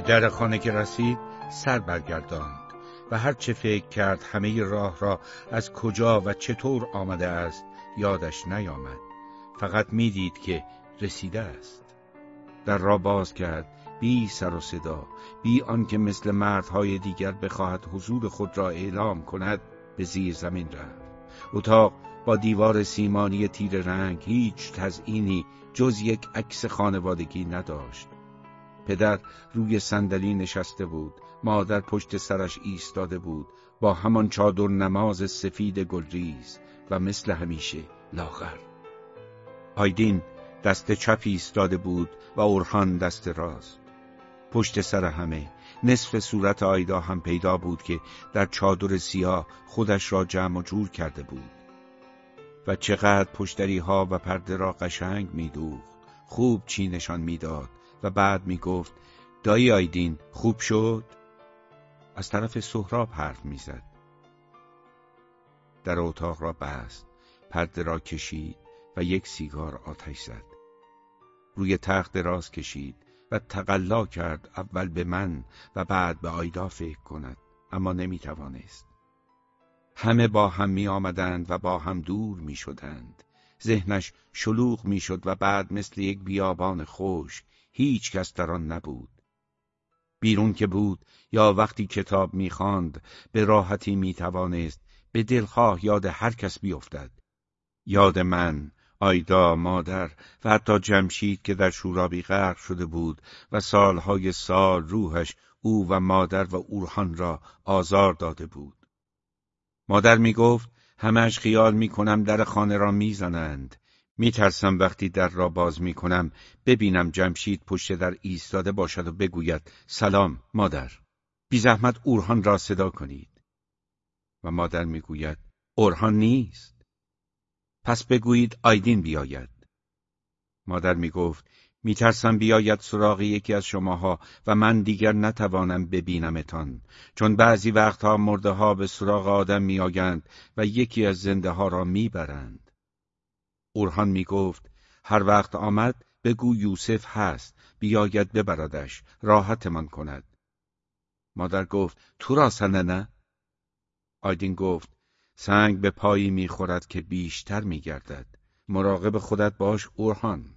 در خانه که رسید سر برگرداند و هر چه فکر کرد همه راه را از کجا و چطور آمده است یادش نیامد. فقط می‌دید که رسیده است. در را باز کرد بی سر و صدا بی آنکه مثل مردهای دیگر بخواهد حضور خود را اعلام کند به زیر زمین رفت. اتاق با دیوار سیمانی تیر رنگ هیچ تزئینی جز یک عکس خانوادگی نداشت. پدر روی صندلی نشسته بود. مادر پشت سرش ایستاده بود. با همان چادر نماز سفید گلریز و مثل همیشه لاغر. آیدین دست چپ ایستاده بود و اورهان دست راست. پشت سر همه نصف صورت آیدا هم پیدا بود که در چادر سیاه خودش را جمع و جور کرده بود. و چقدر پشتری ها و پرده را قشنگ میدوخت. خوب چینشان می‌داد. و بعد می‌گفت دایی آیدین خوب شد؟ از طرف سهراب حرف می‌زد. در اتاق را بست پرده را کشید و یک سیگار آتش زد. روی تخت دراز کشید و تقلا کرد اول به من و بعد به آیدا فکر کند. اما نمی توانست همه با هم می آمدند و با هم دور می شدند ذهنش شلوغ می شد و بعد مثل یک بیابان خوش هیچ کس در آن نبود. بیرون که بود یا وقتی کتاب می‌خواند به راحتی می‌توانست به دلخواه یاد هر کس بیفتد. یاد من آیدا مادر و حتی جمشید که در شورابی غرق شده بود و سالهای سال روحش او و مادر و اورهان را آزار داده بود. مادر می گفت همش خیال می کنم در خانه را می‌زنند. میترسم وقتی در را باز می کنم ببینم جمشید پشت در ایستاده باشد و بگوید سلام مادر. بی زحمت اورهان را صدا کنید. و مادر می‌گوید اورهان نیست. پس بگویید آیدین بیاید. مادر می گفت می ترسم بیاید سراغ یکی از شماها و من دیگر نتوانم ببینمتان چون بعضی وقتها مرده ها به سراغ آدم می آگند و یکی از زنده ها را می برند. اورهان می گفت هر وقت آمد بگو یوسف هست بیاید ببردش راحتمان کند. مادر گفت تو را نه؟ آیدین گفت سنگ به پایی می‌خورد که بیشتر میگردد مراقب خودت باش اورهان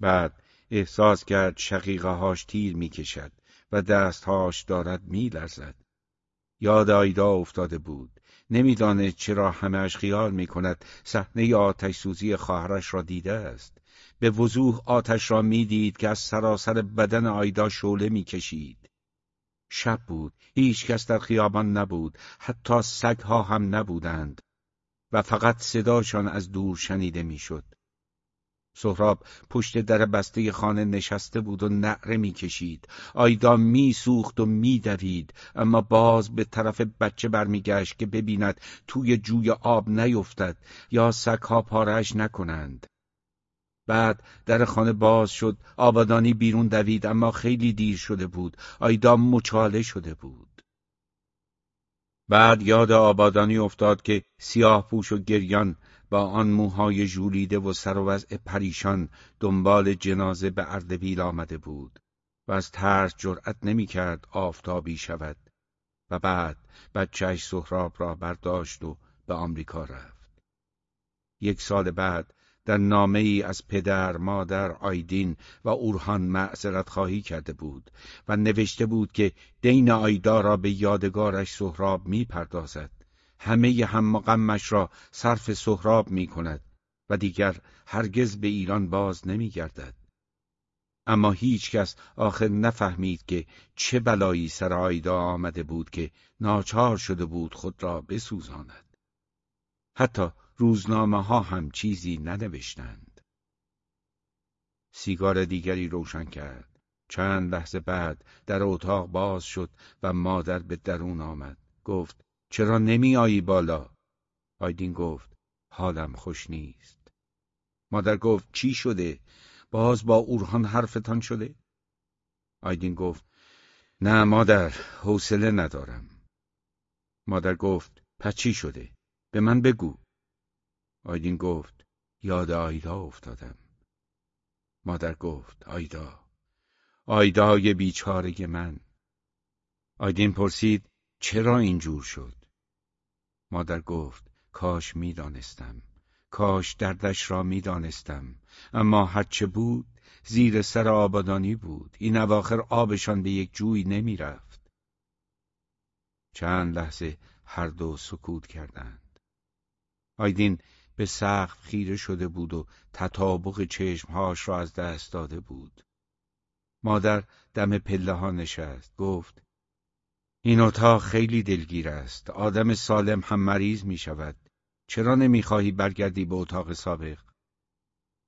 بعد احساس کرد شقیقه هاش تیر می‌کشد و دستهاش دارد میلرزد یاد آیدا افتاده بود نمی‌دانست چرا همهاش خیال می‌کند صحنه آتش سوزی خواهرش را دیده است. به وضوح آتش را می‌دید که از سراسر بدن آیدا شعله می‌کشید. شب بود. هیچ کس در خیابان نبود. حتی سگها هم نبودند. و فقط صداشان از دور شنیده می‌شد. سهراب پشت در بسته خانه نشسته بود و نعره می‌کشید. آیدا میسوخت و میدوید اما باز به طرف بچه برمیگشت که ببیند توی جوی آب نیفتد یا سگها پارش نکنند. بعد در خانه باز شد آبادانی بیرون دوید اما خیلی دیر شده بود آیدا مچاله شده بود بعد یاد آبادانی افتاد که سیاه پوش و گریان با آن موهای ژولیده و سر و وضع پریشان دنبال جنازه به اردبیل آمده بود و از ترس جرأت نمی‌کرد آفتابی شود و بعد بچهش سهراب را برداشت و به آمریکا رفت یک سال بعد در نامه ای از پدر، مادر، آیدین و اورهان معذرت خواهی کرده بود و نوشته بود که دین آیدا را به یادگارش سهراب می پردازد. همه هم غمش را صرف سهراب می کند و دیگر هرگز به ایران باز نمی گردد. اما هیچ کس آخر نفهمید که چه بلایی سر آیدا آمده بود که ناچار شده بود خود را بسوزاند. حتی روزنامه ها هم چیزی ننوشتند. سیگار دیگری روشن کرد. چند لحظه بعد در اتاق باز شد و مادر به درون آمد. گفت چرا نمی آیی بالا؟ آیدین گفت حالم خوش نیست. مادر گفت چی شده؟ باز با اورهان حرفتان شده؟ آیدین گفت نه مادر حوصله ندارم. مادر گفت پس چی شده؟ به من بگو. آیدین گفت یاد آیدا افتادم مادر گفت آیدا آیدای بیچاره من آیدین پرسید چرا اینجور شد؟ مادر گفت کاش می‌دانستم. کاش دردش را می‌دانستم. اما هرچه بود زیر سر آبادانی بود. این اواخر آبشان به یک جوی نمی‌رفت. چند لحظه هر دو سکوت کردند. آیدین به سقف خیره شده بود و تطابق چشمهاش را از دست داده بود. مادر دم پله ها نشست. گفت این اتاق خیلی دلگیر است. آدم سالم هم مریض می شود. چرا نمی‌خواهی برگردی به اتاق سابق؟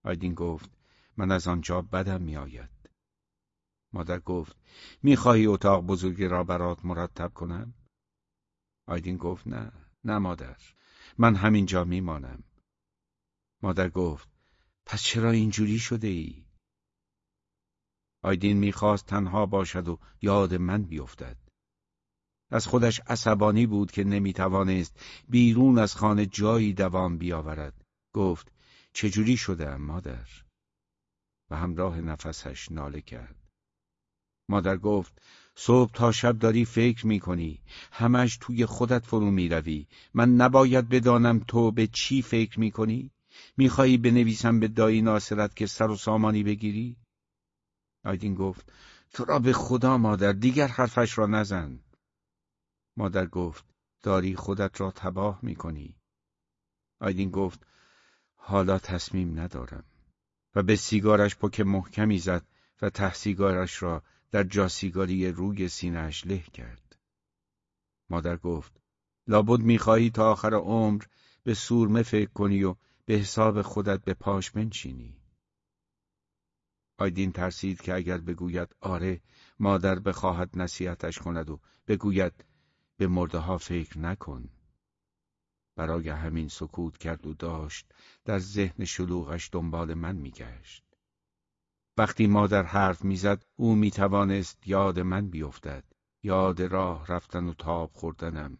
آیدین گفت من از آنجا بدم میآید مادر گفت می‌خواهی اتاق بزرگی را برات مرتب کنم؟ آیدین گفت نه نه مادر من همینجا میمانم مادر گفت پس چرا اینجوری شده ای؟ آیدین می‌خواست تنها باشد و یاد من بیفتد. از خودش عصبانی بود که نمی‌توانست بیرون از خانه جایی دوام بیاورد. گفت چجوری شده مادر؟ و همراه نفسش ناله کرد. مادر گفت صبح تا شب داری فکر می‌کنی همش توی خودت فرو می‌روی من نباید بدانم تو به چی فکر می‌کنی؟ میخوایی بنویسم به دایی ناصرت که سر و سامانی بگیری؟ آیدین گفت تو را به خدا مادر دیگر حرفش را نزن مادر گفت داری خودت را تباه می‌کنی. آیدین گفت حالا تصمیم ندارم. و به سیگارش پک محکمی زد و ته سیگارش را در جاسیگاری روی سینهش له کرد. مادر گفت لابد می‌خواهی تا آخر عمر به سورمه فکر کنی و به حساب خودت به پاش بنشینی. آیدین ترسید که اگر بگوید آره مادر بخواهد نصیحتش کند و بگوید به مرده ها فکر نکن. برای همین سکوت کرد و داشت در ذهن شلوغش دنبال من میگشت. وقتی مادر حرف می‌زد او می‌توانست یاد من بیفتد. یاد راه رفتن و تاب خوردنم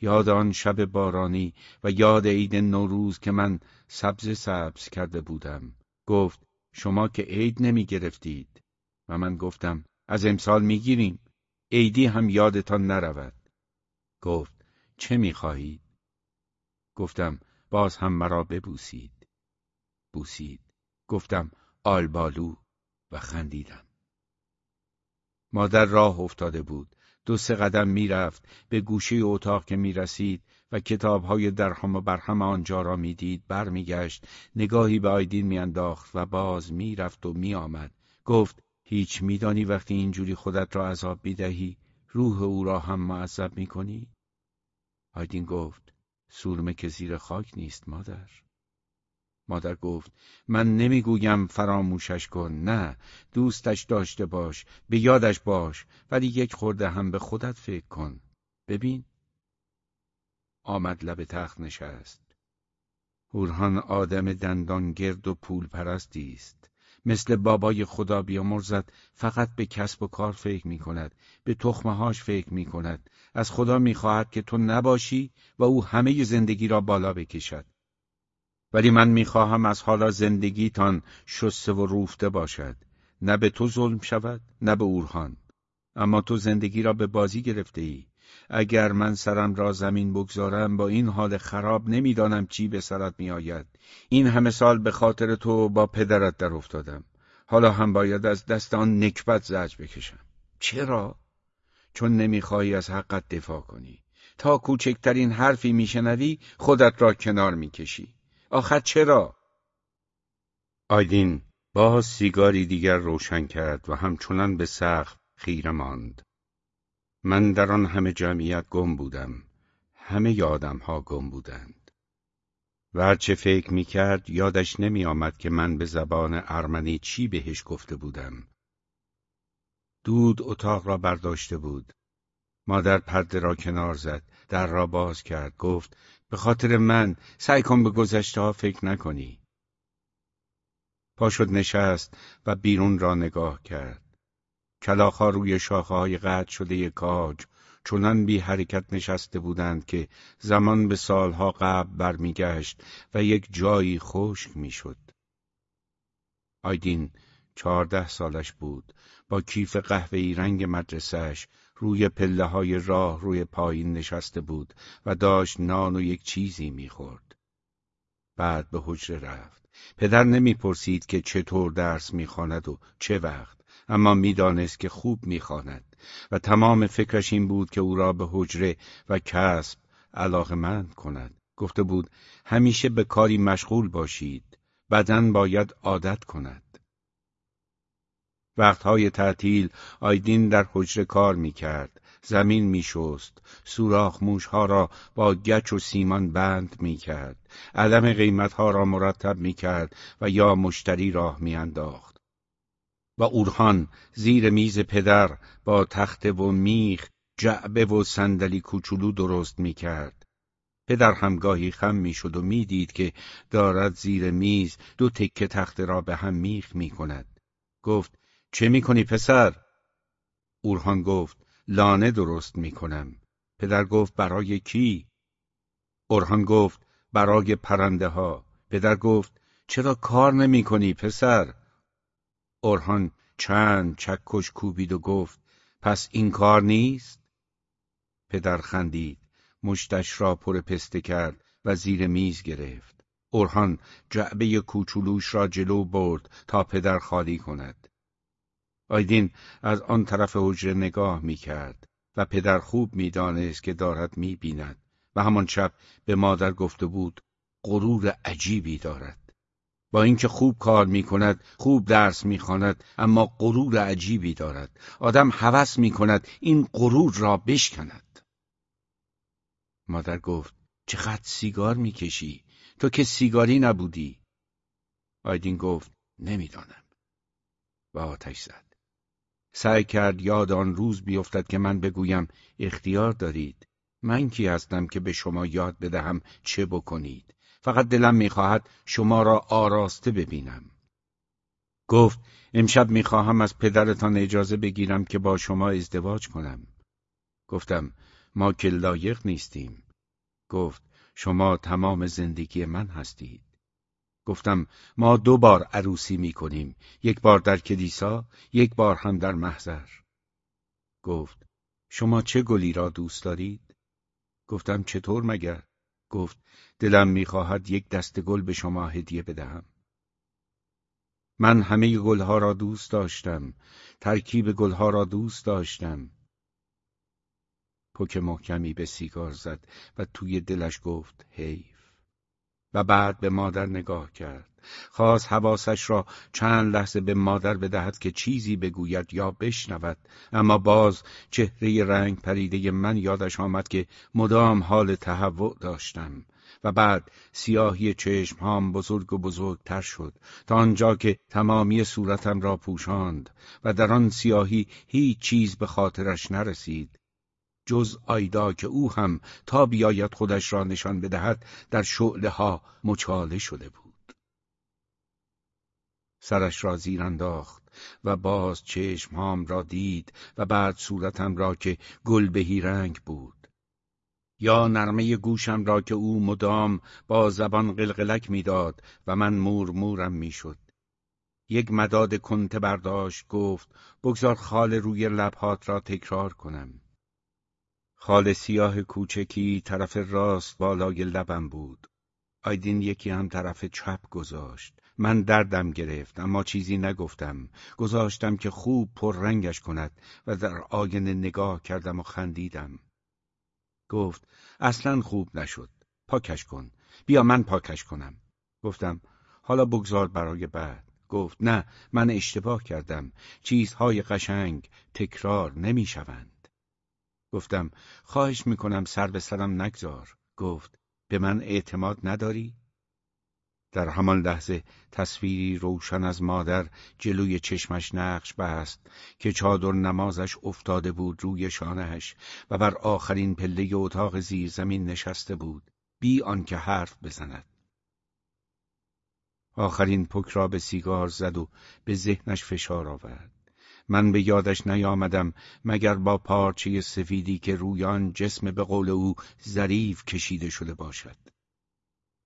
یاد آن شب بارانی و یاد عید نوروز که من سبز سبز کرده بودم گفت شما که عید نمی گرفتید و من گفتم از امسال می گیریم عیدی هم یادتان نرود گفت چه می خواهید؟ گفتم باز هم مرا ببوسید. بوسید. گفتم آلبالو و خندیدم. مادر راه افتاده بود. دو سه قدم می‌رفت به گوشه اتاق که می‌رسید و کتابهای درهم و برهم آنجا را می‌دید برمیگشت نگاهی به آیدین میانداخت و باز می‌رفت و میآمد. گفت هیچ میدانی وقتی اینجوری خودت را عذاب می‌دهی؟ روح او را هم معذب می‌کنی؟ آیدین گفت سورمه که زیر خاک نیست مادر. مادر گفت من نمی‌گویم فراموشش کن نه دوستش داشته باش به یادش باش ولی یک خورده هم به خودت فکر کن. ببین. آمد لب تخت نشست. هورهان آدم دندان گرد و پول پرستی است. مثل بابای خدا بیامرزد فقط به کسب و کار فکر می کند به تخمهاش فکر می کند از خدا می خواهد که تو نباشی و او همه زندگی را بالا بکشد. ولی من می‌خواهم از حالا زندگیتان شسته و روفته باشد. نه به تو ظلم شود نه به اورهان. اما تو زندگی را به بازی گرفته ای اگر من سرم را زمین بگذارم با این حال خراب نمی‌دانم چی به سرت میآید. این همه سال به خاطر تو با پدرت در افتادم. حالا هم باید از دست آن نکبت زج بکشم. چرا؟ چون نمی‌خواهی از حقت دفاع کنی. تا کوچکترین حرفی میشنوی خودت را کنار می‌کشی. آخر چرا؟ آیدین باز سیگاری دیگر روشن کرد و همچنان به سقف خیره ماند. من در آن همه جمعیت گم بودم. همه یادم ها گم بودند. و هرچه فکر می کرد یادش نمی آمد که من به زبان ارمنی چی بهش گفته بودم. دود اتاق را برداشته بود. مادر پرده را کنار زد، در را باز کرد، گفت به خاطر من سعی کن به گذشته ها فکر نکنی. پا شد نشست و بیرون را نگاه کرد. کلاخها روی شاخه های قطع شده کاج چنان بی حرکت نشسته بودند که زمان به سالها قبل برمیگشت و یک جایی خشک می‌شد. آیدین چهارده سالش بود با کیف قهوه‌ای رنگ مدرسهش روی پله های راه روی پایین نشسته بود و داشت نان و یک چیزی می‌خورد. بعد به حجره رفت. پدر نمی‌پرسید که چطور درس می‌خواند و چه وقت، اما می‌دانست که خوب می‌خواند و تمام فکرش این بود که او را به حجره و کسب علاقمند کند. گفته بود همیشه به کاری مشغول باشید. بدن باید عادت کند. وقتهای تعطیل آیدین در حجره کار می‌کرد زمین میشست سوراخ موشها را با گچ و سیمان بند می‌کرد عدم قیمتها را مرتب می‌کرد و یا مشتری راه میانداخت و اورهان زیر میز پدر با تخته و میخ جعبه و صندلی کوچولو درست می‌کرد پدر همگاهی خم می‌شد و می‌دید که دارد زیر میز دو تکه تخته را به هم میخ می‌کند گفت چه می‌کنی پسر؟ اورهان گفت لانه درست می‌کنم. پدر گفت برای کی؟ اورهان گفت برای پرنده ها. پدر گفت چرا کار نمی کنی پسر؟ اورهان چند چکش کوبید و گفت پس این کار نیست؟ پدر خندید مشتش را پر پسته کرد و زیر میز گرفت. اورهان جعبه کوچولوش را جلو برد تا پدر خالی کند. آیدین از آن طرف حجره نگاه می کرد و پدر خوب می دانست که دارد می بیند و همان شب به مادر گفته بود غرور عجیبی دارد. با اینکه خوب کار می کند، خوب درس می خاند، اما غرور عجیبی دارد. آدم هوس می کند این غرور را بشکند. مادر گفت چقدر سیگار می کشی؟ تو که سیگاری نبودی. آیدین گفت نمی‌دانم. و آتش زد. سعی کرد یاد آن روز بیفتد که من بگویم اختیار دارید من کی هستم که به شما یاد بدهم چه بکنید فقط دلم می‌خواهد شما را آراسته ببینم. گفت امشب می‌خواهم از پدرتان اجازه بگیرم که با شما ازدواج کنم. گفتم ما که لایق نیستیم. گفت شما تمام زندگی من هستید. گفتم ما دو بار عروسی می کنیم یک بار در کلیسا یک بار هم در محضر. گفت شما چه گلی را دوست دارید؟ گفتم چطور مگر؟ گفت دلم می‌خواهد یک دست گل به شما هدیه بدهم. من همه گلها را دوست داشتم ترکیب گلها را دوست داشتم. پک محکمی به سیگار زد و توی دلش گفت حیف. و بعد به مادر نگاه کرد. خواست حواسش را چند لحظه به مادر بدهد که چیزی بگوید یا بشنود اما باز چهره رنگ پریده من یادش آمد که مدام حال تهوع داشتم و بعد سیاهی چشمهام بزرگ و بزرگتر شد تا آنجا که تمامی صورتم را پوشاند و در آن سیاهی هیچ چیز به خاطرش نرسید جز آیدا که او هم تا بیاید خودش را نشان بدهد در شعله ها مچاله شده بود. سرش را زیر انداخت و باز چشمهام را دید و بعد صورتم را که گل بهی رنگ بود. یا نرمه گوشم را که او مدام با زبان قلقلک می‌داد و من مور مورم می‌شد. یک مداد کنت برداشت گفت بگذار خال روی لبهات را تکرار کنم. خال سیاه کوچکی طرف راست بالای لبم بود. آیدین یکی هم طرف چپ گذاشت. من دردم گرفت اما چیزی نگفتم. گذاشتم که خوب پر رنگش کند و در آینه نگاه کردم و خندیدم. گفت اصلا خوب نشد. پاکش کن. بیا من پاکش کنم. گفتم حالا بگذار برای بعد. گفت نه من اشتباه کردم. چیزهای قشنگ تکرار نمی‌شوند. گفتم خواهش می‌کنم سر به سرم نگذار. گفت به من اعتماد نداری؟ در همان لحظه تصویری روشن از مادر جلوی چشمش نقش بست که چادر نمازش افتاده بود روی شانهش و بر آخرین پله اتاق زیر زمین نشسته بود. بی آنکه حرف بزند. آخرین پک را به سیگار زد و به ذهنش فشار آورد. من به یادش نیامدم مگر با پارچه سفیدی که روی آن جسم به قول او ظریف کشیده شده باشد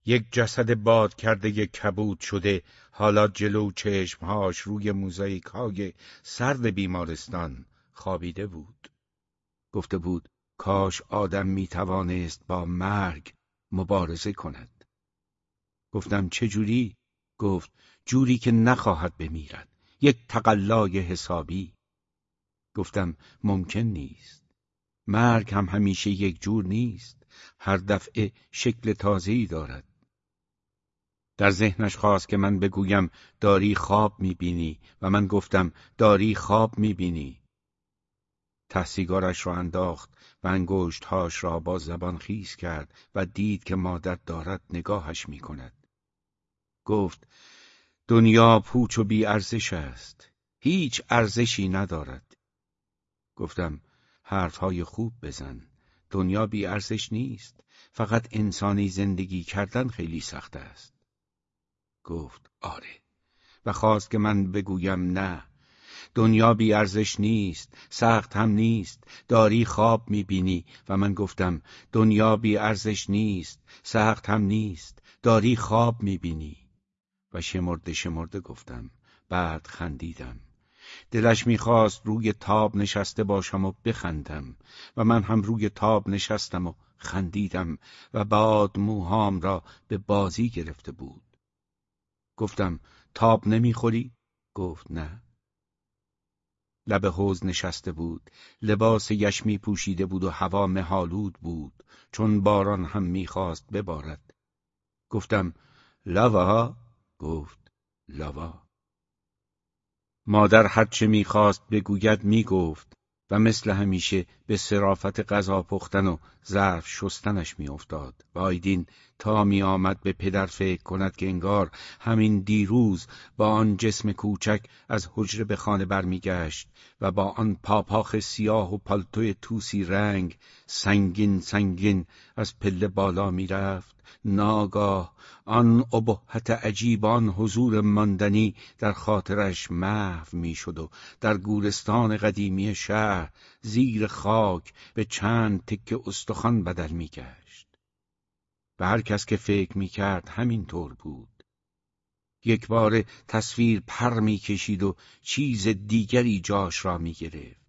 یک جسد باد کرده یک کبود شده حالا جلو چشمهاش روی موزاییک های سرد بیمارستان خوابیده بود. گفته بود کاش آدم می توانست با مرگ مبارزه کند. گفتم چه جوری؟ گفت جوری که نخواهد بمیرد. یک تقلای حسابی. گفتم ممکن نیست. مرگ هم همیشه یک جور نیست. هر دفعه شکل تازه‌ای دارد. در ذهنش خواست که من بگویم داری خواب می‌بینی و من گفتم داری خواب می‌بینی. تحسیگارش را انداخت و انگشتهاش را با زبان خیز کرد و دید که مادر دارد نگاهش می کند. گفت دنیا پوچ و بی ارزش است. هیچ ارزشی ندارد. گفتم حرفهای خوب بزن. دنیا بی ارزش نیست. فقط انسانی زندگی کردن خیلی سخت است. گفت آره و خواست که من بگویم نه دنیا بی ارزش نیست سخت هم نیست داری خواب می‌بینی و من گفتم دنیا بی ارزش نیست سخت هم نیست داری خواب می‌بینی و شمرده شمرده گفتم. بعد خندیدم. دلش می‌خواست روی تاب نشسته باشم و بخندم و من هم روی تاب نشستم و خندیدم و باد موهام را به بازی گرفته بود. گفتم تاب نمی‌خوری؟ گفت نه. لب حوز نشسته بود. لباس یشمی پوشیده بود و هوا مهالود بود. چون باران هم می‌خواست ببارد. گفتم لاوا گفت لاوا مادر هرچه می‌خواست بگوید می‌گفت و مثل همیشه به صرافت غذا پختن و ظرف شستنش میافتاد. و آیدین تا می آمد به پدر فکر کند که انگار همین دیروز با آن جسم کوچک از حجره به خانه برمیگشت و با آن پاپاخ سیاه و پالتوی توسی رنگ سنگین سنگین از پله بالا می‌رفت. ناگاه آن ابهت عجیب آن حضور ماندنی در خاطرش محو می‌شد و در گورستان قدیمی شهر زیر خاک به چند تکه استخوان بدل میگشت. هر کس که فکر می‌کرد همین طور بود یک بار تصویر پر می‌کشید و چیز دیگری جاش را می‌گرفت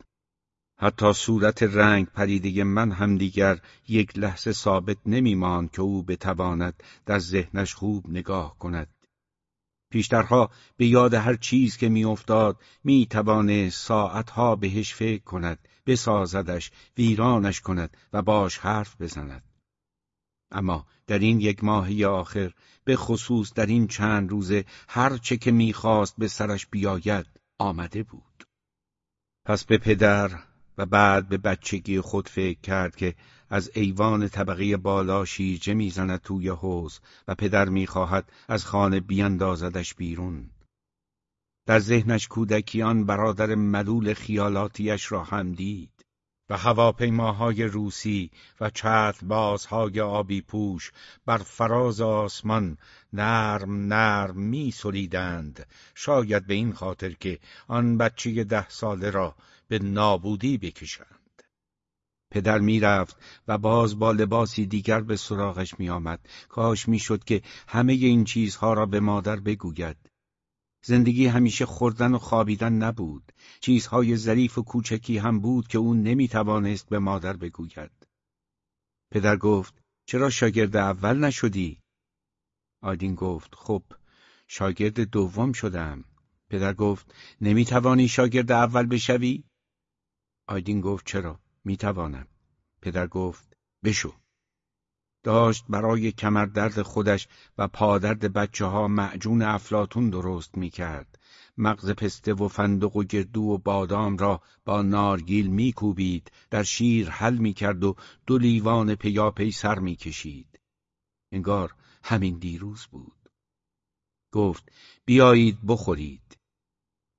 حتی صورت رنگ پریده من هم دیگر یک لحظه ثابت نمیماند که او بتواند در ذهنش خوب نگاه کند. پیشترها به یاد هر چیز که میافتاد می‌توانه ساعتها بهش فکر کند، بسازدش، ویرانش کند و باش حرف بزند. اما در این یک ماهی آخر به خصوص در این چند روزه هر چه که می‌خواست به سرش بیاید آمده بود. پس به پدر و بعد به بچگی خود فکر کرد که از ایوان طبقه بالا شیرجه می‌زند توی حوز و پدر می‌خواهد از خانه بیاندازدش بیرون. در ذهنش کودکیان برادر ملول خیالاتیش را هم دید و هواپیماهای روسی و چتر بازهای آبی پوش بر فراز آسمان نرم نرم می سریدند شاید به این خاطر که آن بچه ده ساله را به نابودی بکشند. پدر می‌رفت و باز با لباسی دیگر به سراغش میآمد. کاش می‌شد که همه این چیزها را به مادر بگوید. زندگی همیشه خوردن و خوابیدن نبود. چیزهای ظریف و کوچکی هم بود که او نمی‌توانست به مادر بگوید. پدر گفت چرا شاگرد اول نشدی؟ آدین گفت خب شاگرد دوم شدم. پدر گفت نمی‌توانی شاگرد اول بشوی؟ آیدین گفت چرا؟ می‌توانم. پدر گفت بشو. داشت برای کمردرد خودش و پادرد بچه ها معجون افلاتون درست می‌کرد. مغز پسته و فندق و گردو و بادام را با نارگیل میکوبید در شیر حل می‌کرد و دو لیوان پیاپی سر می‌کشید. انگار همین دیروز بود. گفت بیایید بخورید.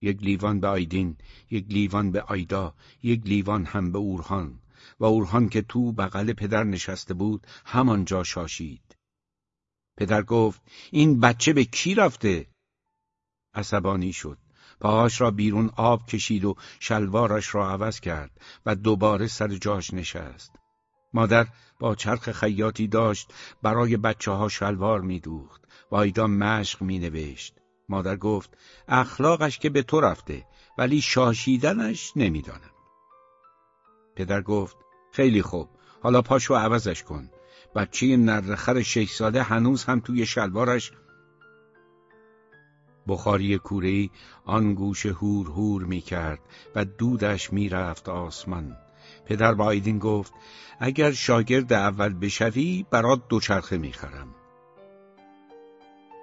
یک لیوان به آیدین یک لیوان به آیدا یک لیوان هم به اورهان. و اورهان که تو بغل پدر نشسته بود همانجا شاشید. پدر گفت این بچه به کی رفته؟ عصبانی شد. پاهاش را بیرون آب کشید و شلوارش را عوض کرد و دوباره سر جاش نشست. مادر با چرخ خیاطی داشت برای بچه ها شلوار میدوخت. و آیدا مشق می نوشت. مادر گفت اخلاقش که به تو رفته ولی شاشیدنش نمی‌دانم. پدر گفت خیلی خوب. حالا پاشو عوضش کن. بچه نرخر شش ساله هنوز هم توی شلوارش. بخاری کورهی آن گوش هور هور می کرد و دودش می رفت آسمان. پدر با آیدین گفت اگر شاگرد اول بشوی برات دوچرخه می خرم.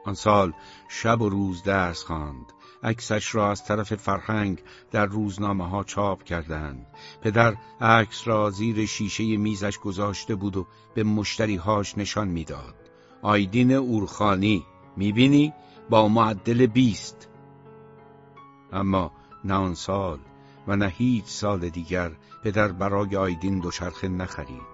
آن سال شب و روز درس خواند. عکسش را از طرف فرهنگ در روزنامه ها چاپ کردند. پدر عکس را زیر شیشه میزش گذاشته بود و به مشتریهاش نشان می‌داد. آیدین اورخانی می‌بینی؟ با معدل بیست. اما نه آن سال و نه هیچ سال دیگر پدر برای آیدین دوچرخه نخرید.